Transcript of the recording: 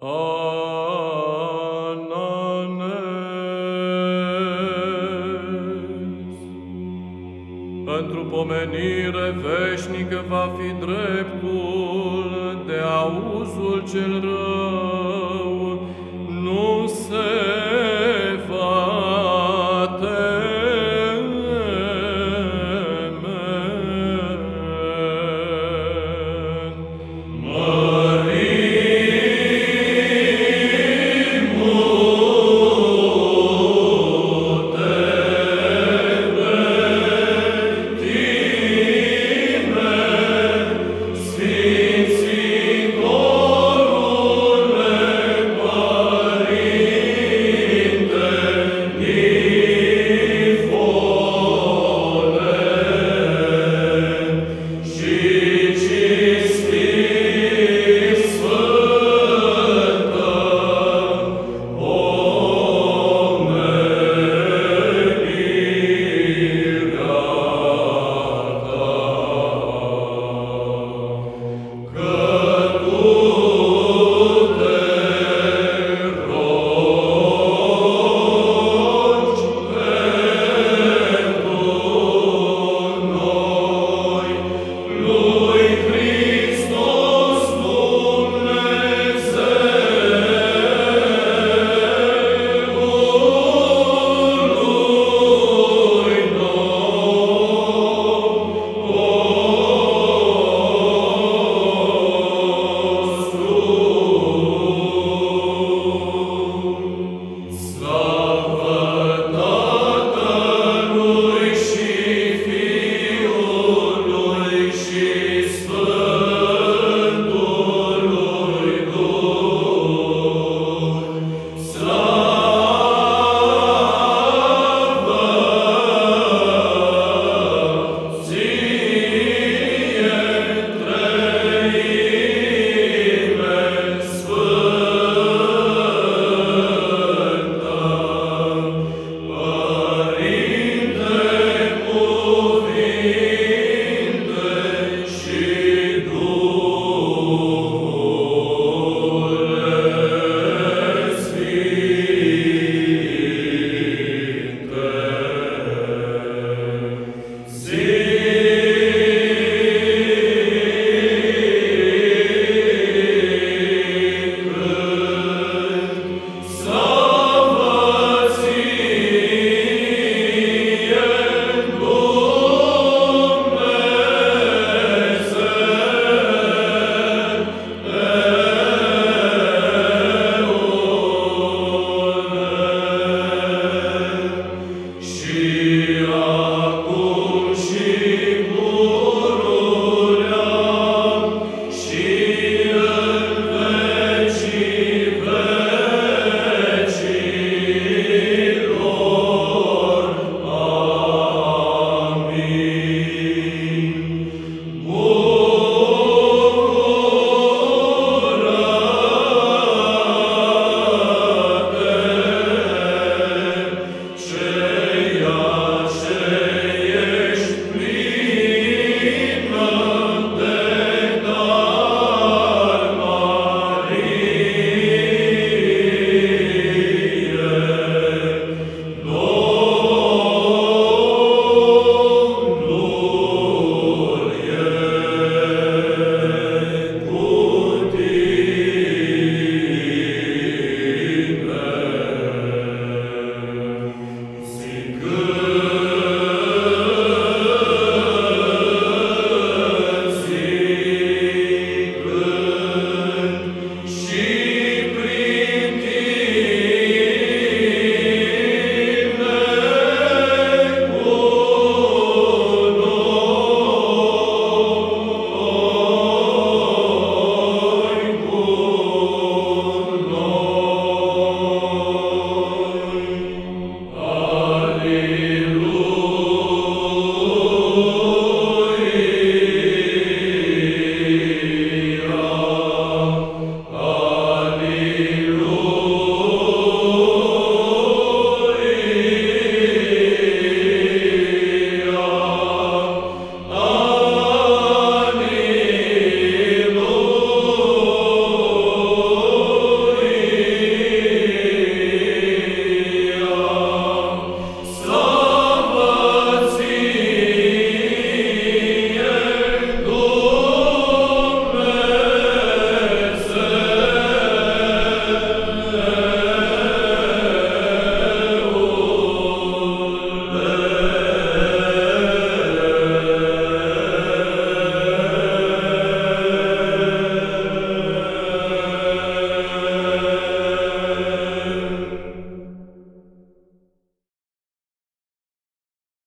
Ananes. Pentru pomenire veșnică va fi dreptul de auzul cel rău, nu se